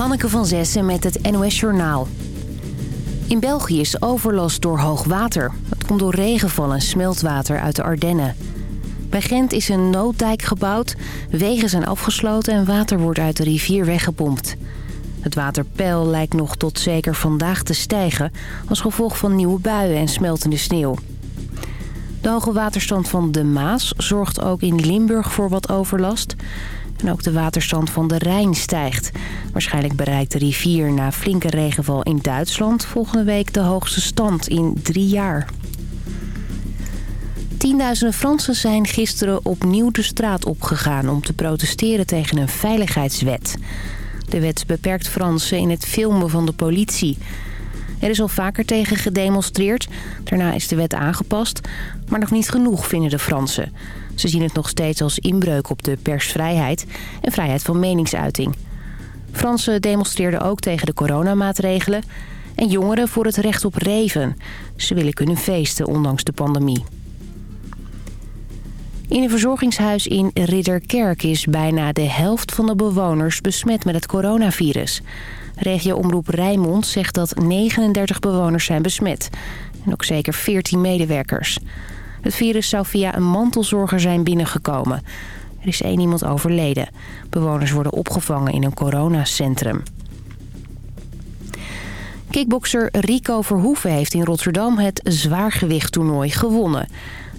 Hanneke van Zessen met het NOS Journaal. In België is overlast door hoog water. Het komt door regenval en smeltwater uit de Ardennen. Bij Gent is een nooddijk gebouwd, wegen zijn afgesloten... en water wordt uit de rivier weggepompt. Het waterpeil lijkt nog tot zeker vandaag te stijgen... als gevolg van nieuwe buien en smeltende sneeuw. De hoge waterstand van de Maas zorgt ook in Limburg voor wat overlast... En ook de waterstand van de Rijn stijgt. Waarschijnlijk bereikt de rivier na flinke regenval in Duitsland... volgende week de hoogste stand in drie jaar. Tienduizenden Fransen zijn gisteren opnieuw de straat opgegaan... om te protesteren tegen een veiligheidswet. De wet beperkt Fransen in het filmen van de politie... Er is al vaker tegen gedemonstreerd. Daarna is de wet aangepast. Maar nog niet genoeg, vinden de Fransen. Ze zien het nog steeds als inbreuk op de persvrijheid en vrijheid van meningsuiting. Fransen demonstreerden ook tegen de coronamaatregelen... en jongeren voor het recht op reven. Ze willen kunnen feesten, ondanks de pandemie. In een verzorgingshuis in Ridderkerk is bijna de helft van de bewoners besmet met het coronavirus. Regio-omroep Rijnmond zegt dat 39 bewoners zijn besmet. En ook zeker 14 medewerkers. Het virus zou via een mantelzorger zijn binnengekomen. Er is één iemand overleden. Bewoners worden opgevangen in een coronacentrum. Kickbokser Rico Verhoeven heeft in Rotterdam het zwaargewichttoernooi gewonnen.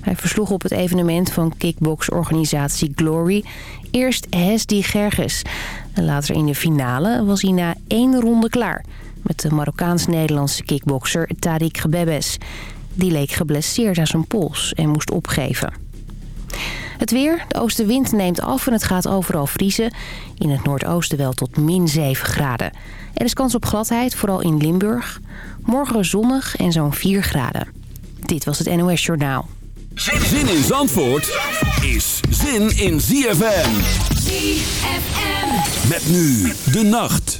Hij versloeg op het evenement van kickboksorganisatie Glory eerst Hesdy Gerges. En later in de finale was hij na één ronde klaar... met de Marokkaans-Nederlandse kickbokser Tariq Gebebes. Die leek geblesseerd aan zijn pols en moest opgeven. Het weer. De oostenwind neemt af en het gaat overal vriezen. In het noordoosten wel tot min 7 graden. Er is kans op gladheid, vooral in Limburg. Morgen zonnig en zo'n 4 graden. Dit was het NOS Journaal. Zin in Zandvoort is zin in ZFM. ZFM. Met nu de nacht.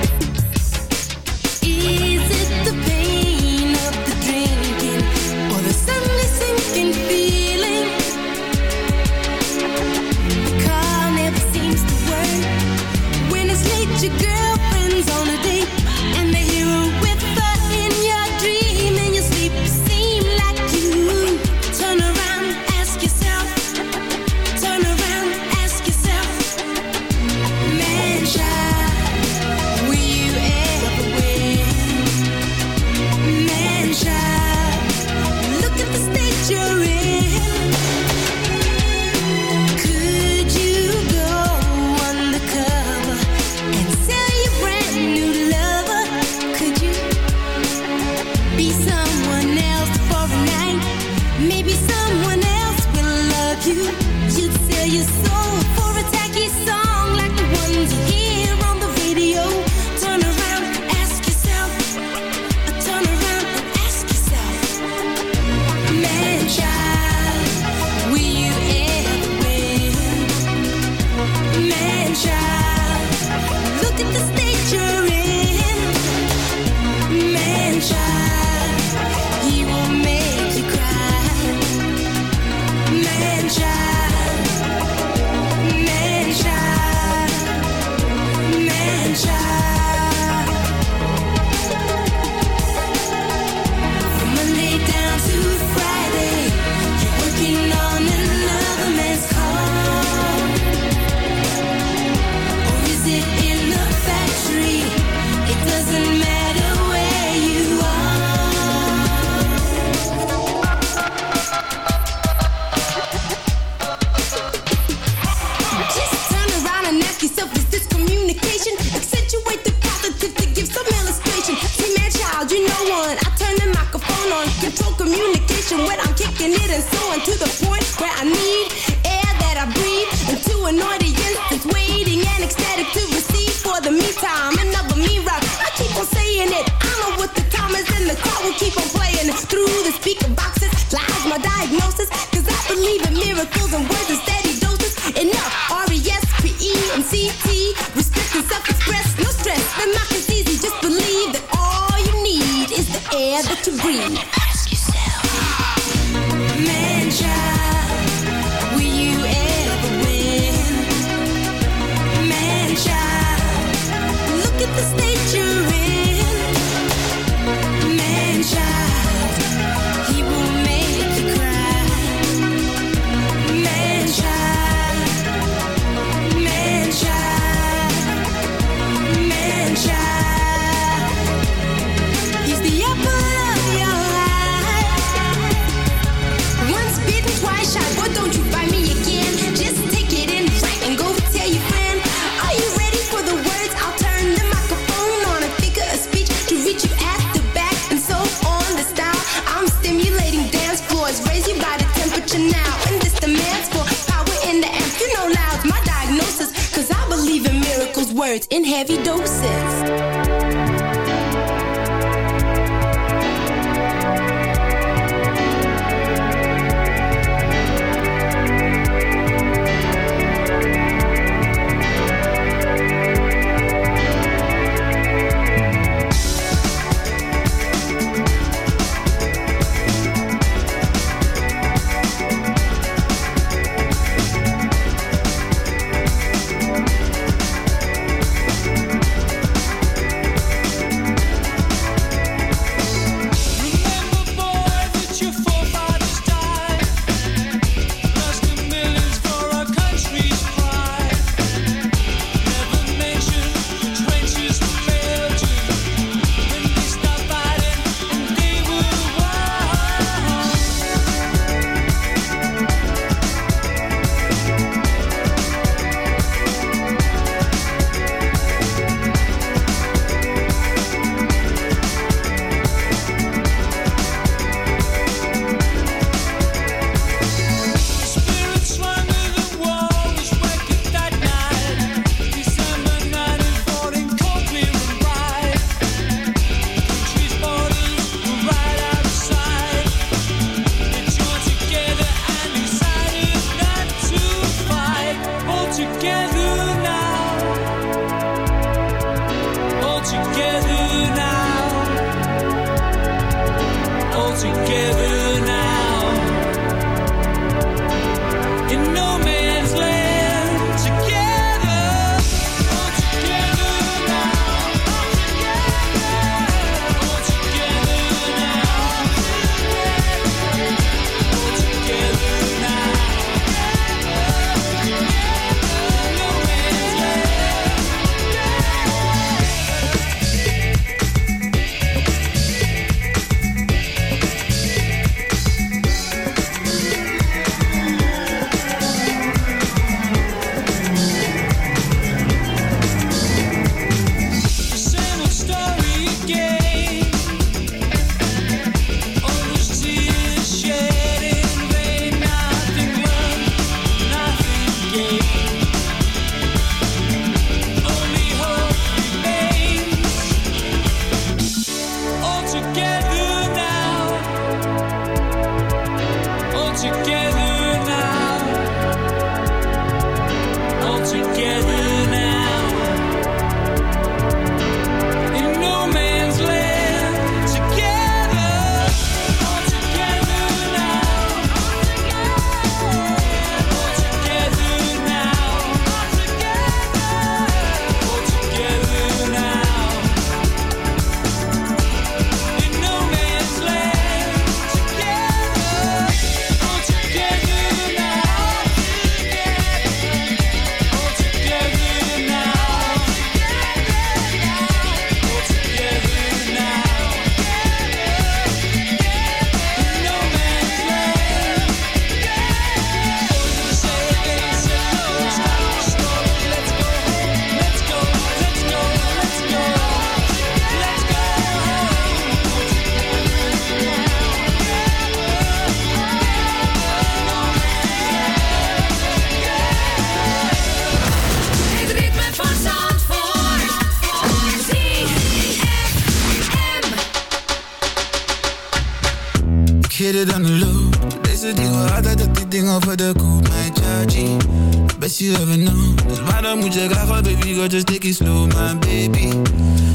Baby, girl, just take it slow, my baby.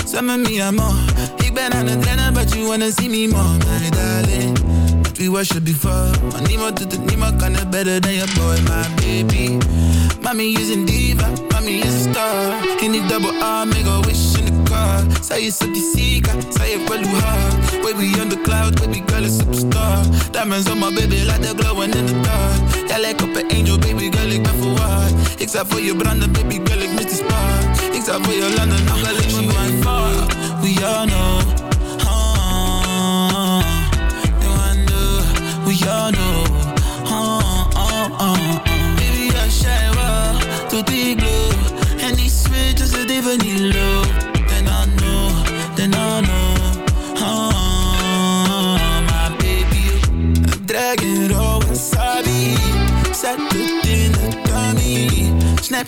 Some of me, I'm Ik ben aan het rennen, but you wanna see me more, my darling. But we worship before. Maar niemand doet het, niemand kan het better than your boy, my baby. Mommy is een diva, mommy is een star. In die double R, make a wish the. Zij is op die zika, zij heeft wel hoe hard. Baby on the cloud, baby girl is superstar. Diamonds on my baby, like they're glowing in the dark. Jij lijkt op een angel, baby girl, ik ben verwaard. Ik zou voor je branden, baby girl, ik mis die spark. Ik zou voor je landen, nog wel ik me one far. We all know. they wonder, We all know. ah, ah, ah. Baby, I shine well, tot die glow. En die switch is het even niet low.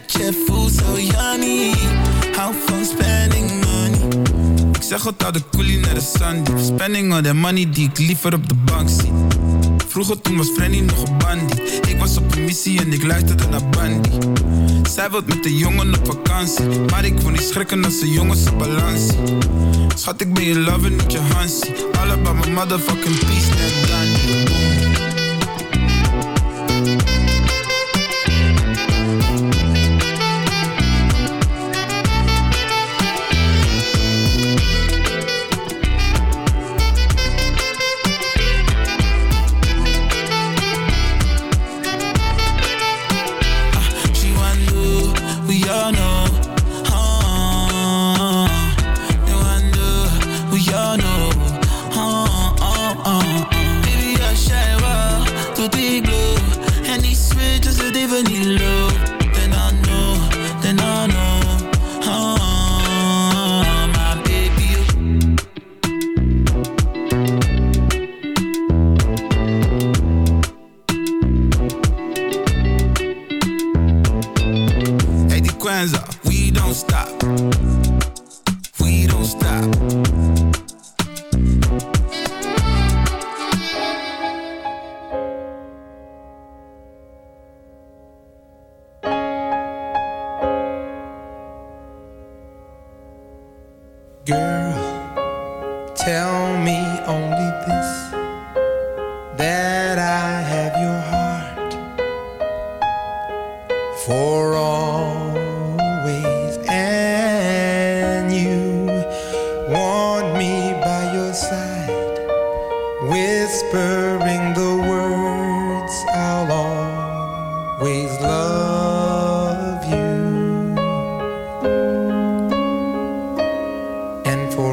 Snapchat voelt zo yummy. Hou van spending money. Ik zeg het al de coolie naar de Sandy. Spending all that money die ik liever op de bank zie. Vroeger toen was Frenny nog een bandie. Ik was op een missie en ik luisterde naar Bandy. Zij wilt met de jongen op vakantie. Maar ik wil niet schrikken als de jongens op balans. Schat, ik ben je lover, niet je Hansie. All about my motherfucking peace, and forever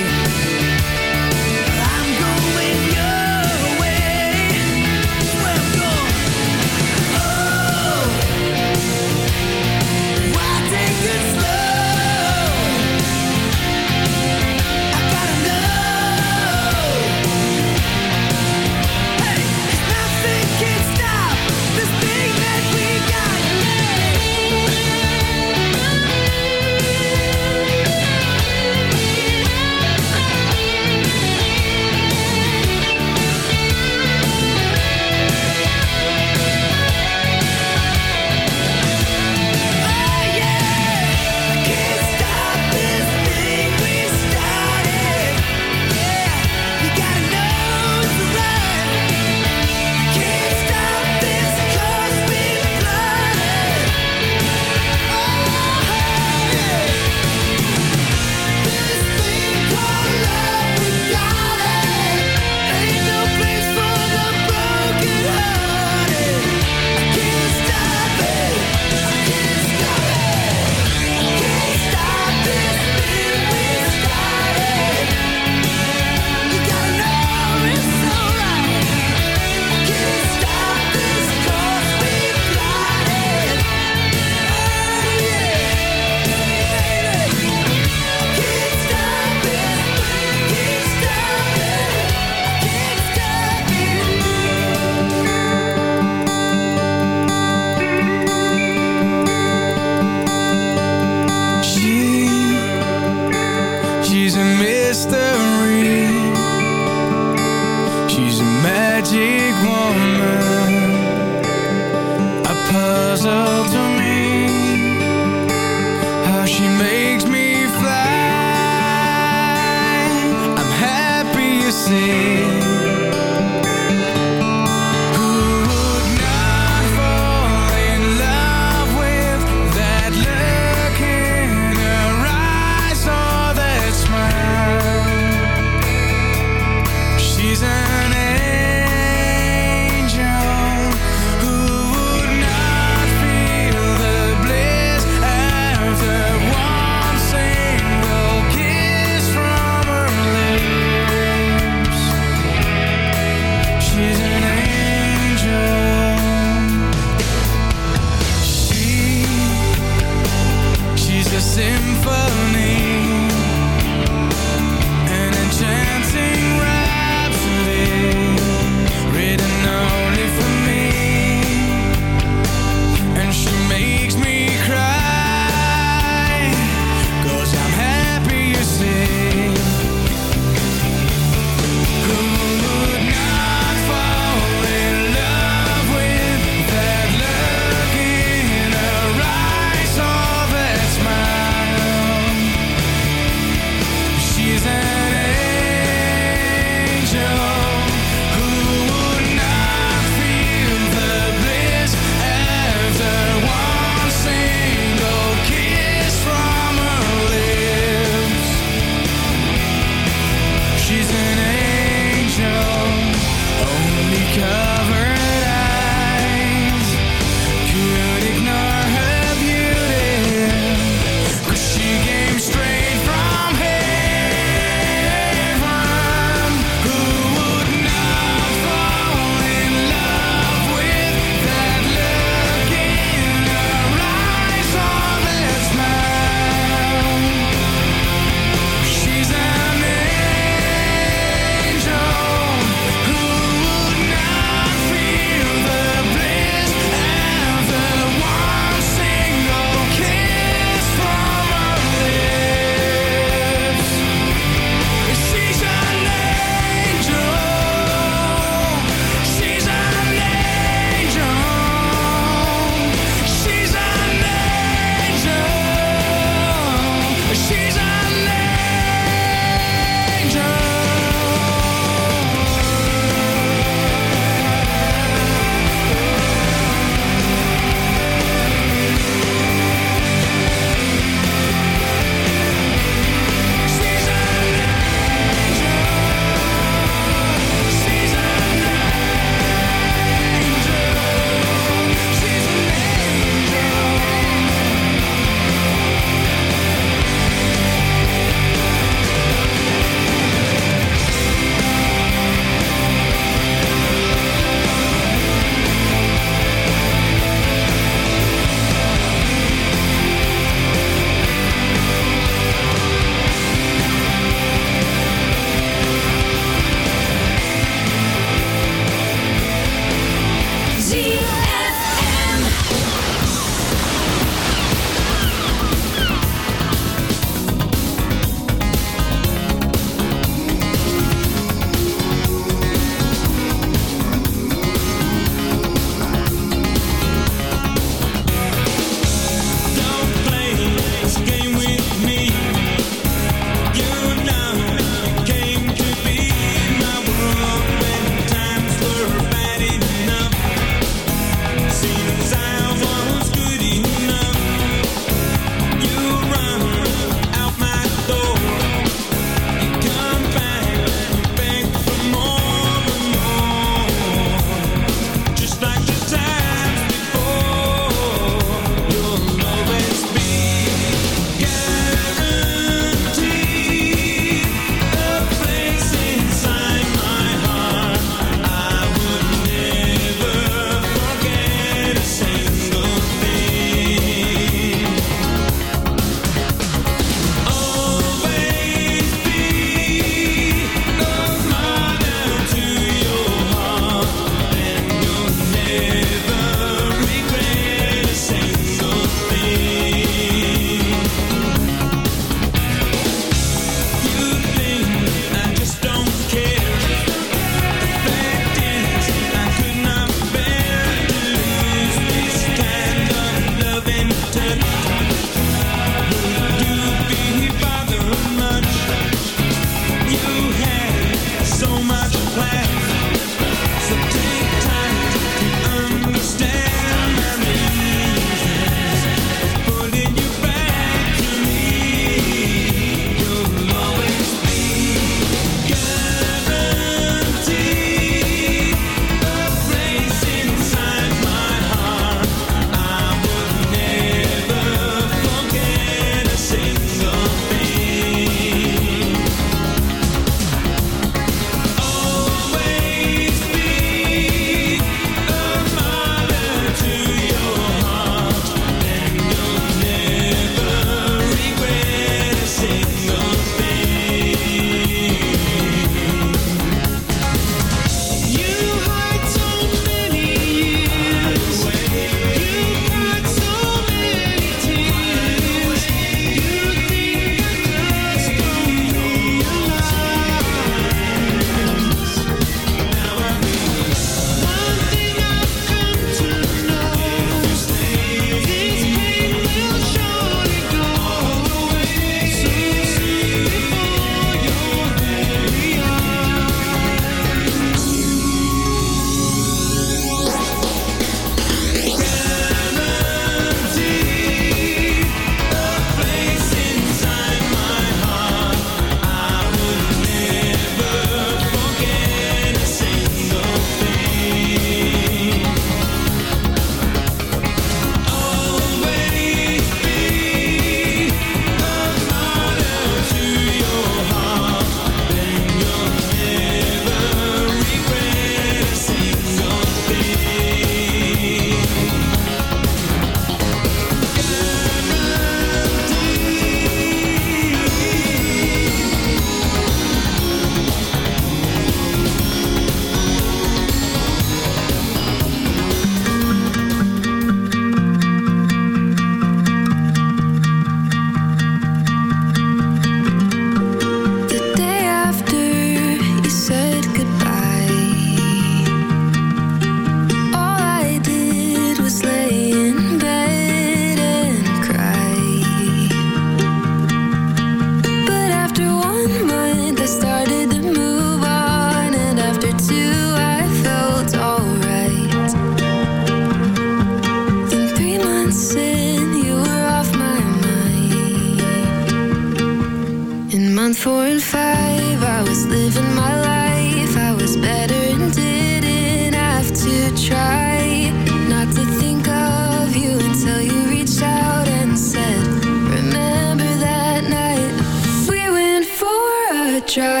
a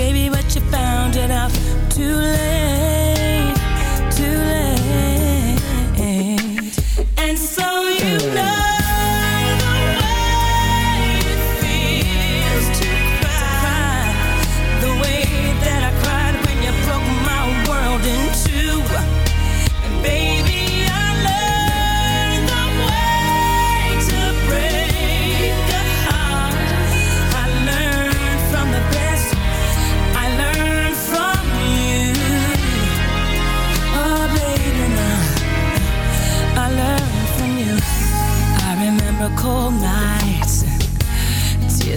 baby, but you found it out too late, too late. And so you know.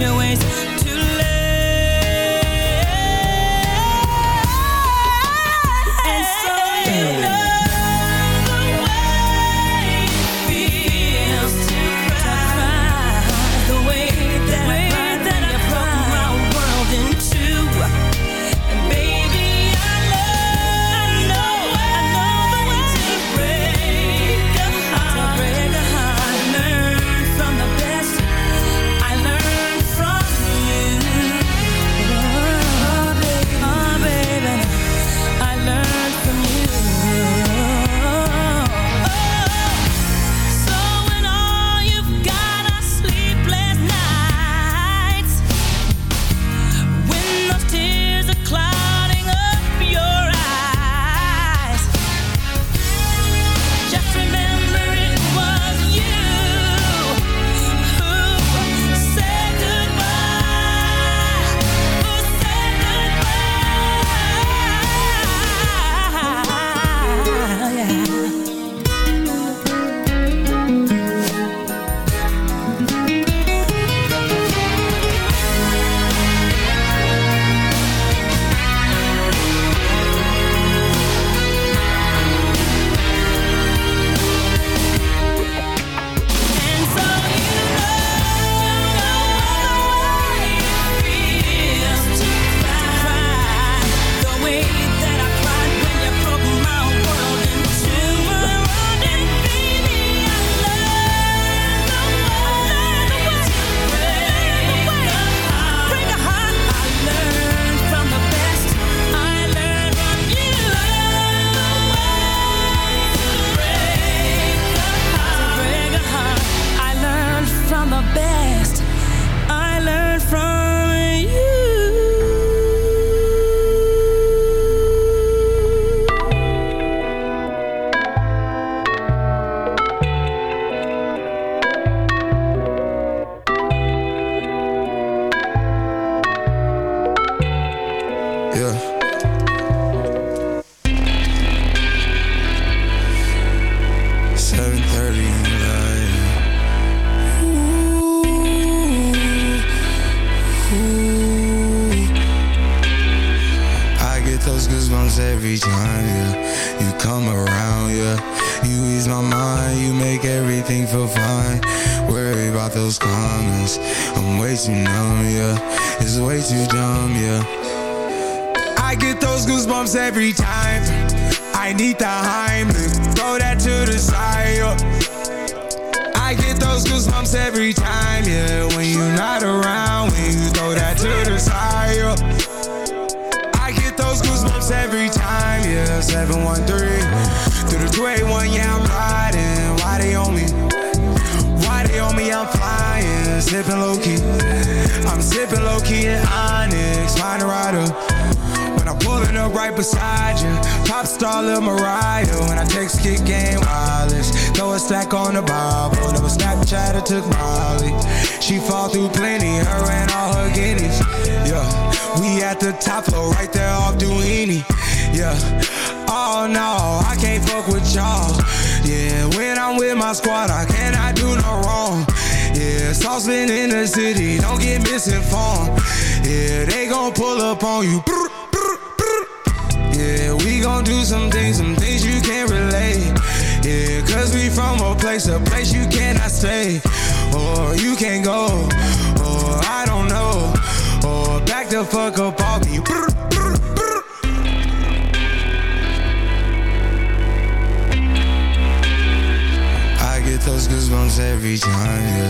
your ways. City, don't get misinformed. Yeah, they gon' pull up on you. Yeah, we gon' do some things, some things you can't relate. Yeah, cause we from a place, a place you cannot stay. Or you can't go, or I don't know. Or back the fuck up off me. I get those goosebumps every time, yeah.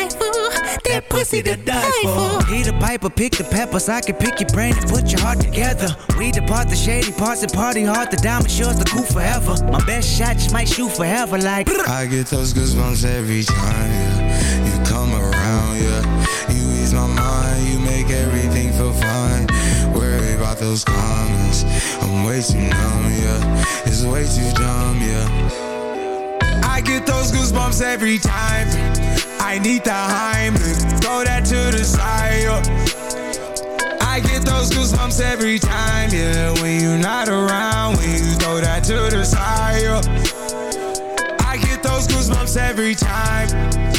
That pussy to die for. Peter Piper, pick the peppers. I can pick your brain and put your heart together. We depart the shady parts and party hard. The diamond sure the cool forever. My best shot just might shoot forever. Like I get those goosebumps every time, yeah. You come around, yeah. You ease my mind, you make everything feel fine. Worry about those comments. I'm way too numb, yeah. It's way too dumb, yeah. I get those goosebumps every time. I need the Heimlich, throw that to the side. I get those goosebumps every time, yeah. When you're not around, when you throw that to the side. I get those goosebumps every time.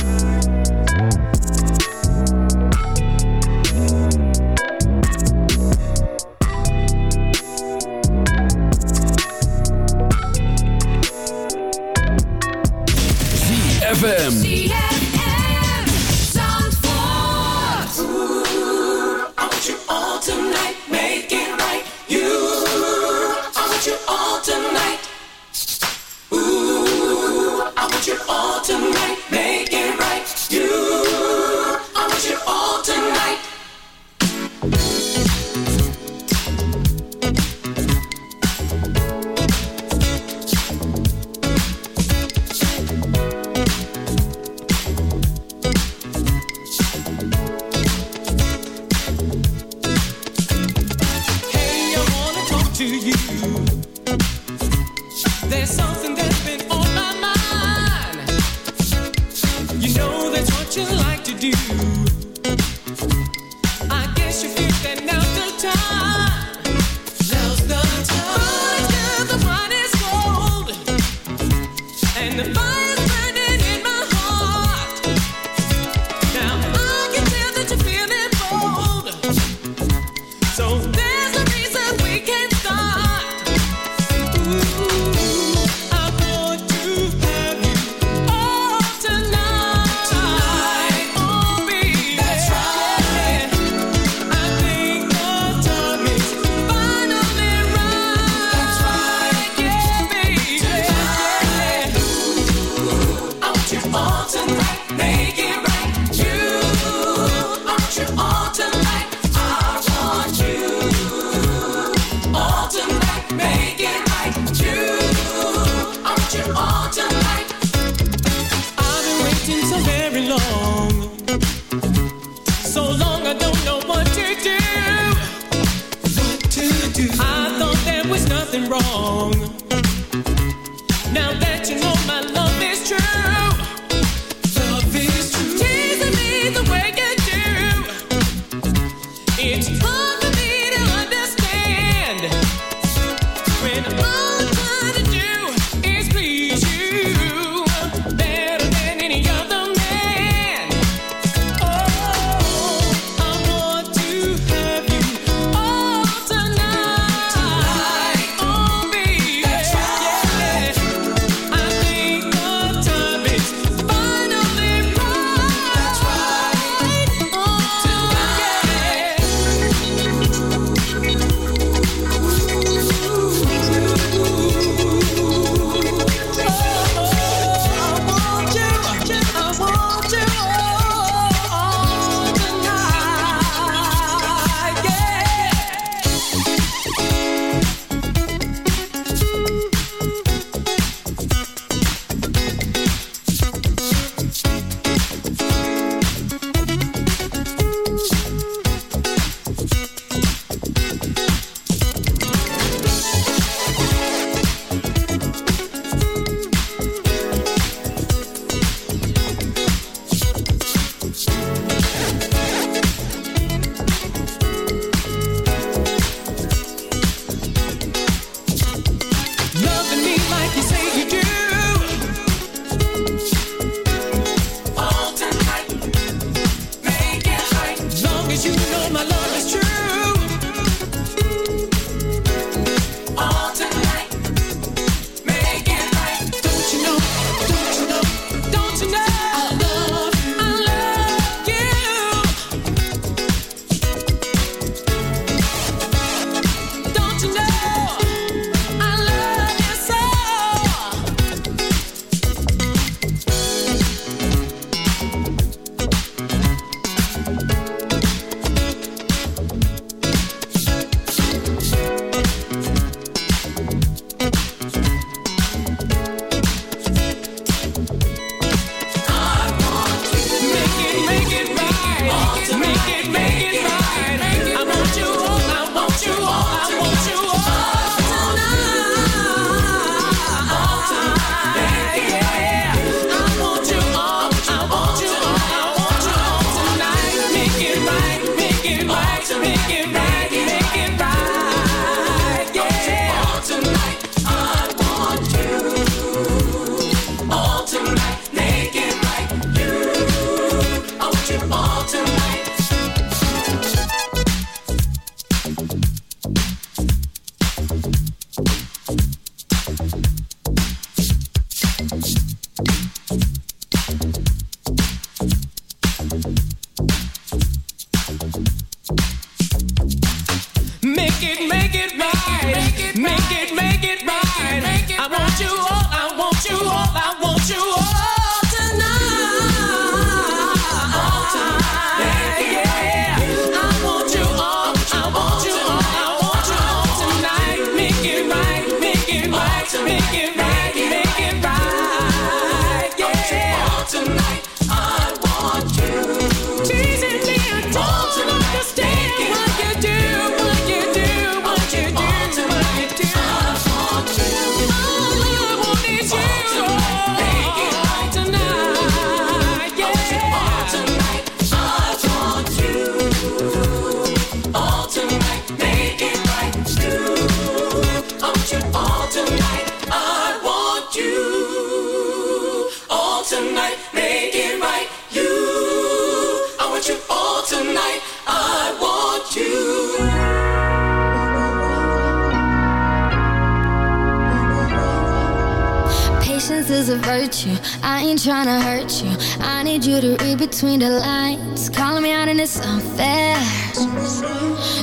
between the lines, calling me out and it's unfair.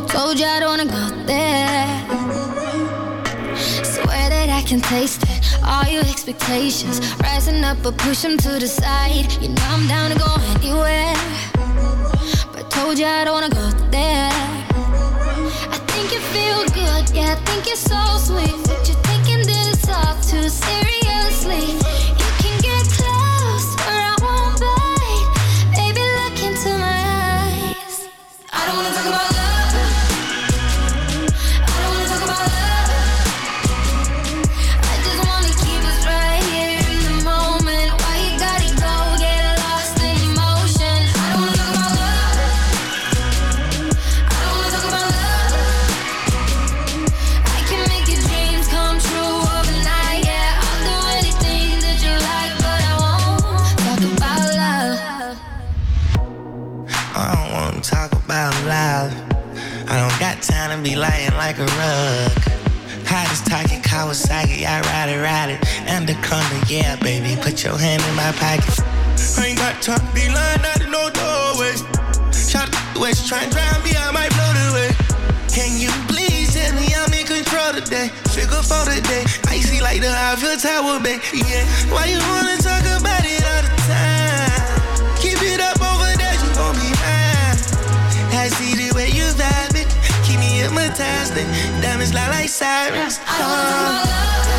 Told you I don't wanna go there. Swear that I can taste it. All your expectations rising up, but push them to the side. You know I'm down to go anywhere, but told you I don't wanna go there. I think you feel good, yeah, I think you're so sweet, but you're thinking that it's all too serious. be lying like a rug. Hottest target, Kawasaki, I ride it, ride it. Anaconda, yeah, baby, put your hand in my pocket. I ain't got time to be lying out of no doorway. Shot the west, try and drown me, I might blow the way. Can you please tell me I'm in control today? Figure for today, icy like the Eiffel Tower, baby. Yeah, why you wanna talk? plastic. Diamonds lie like sirens. Oh.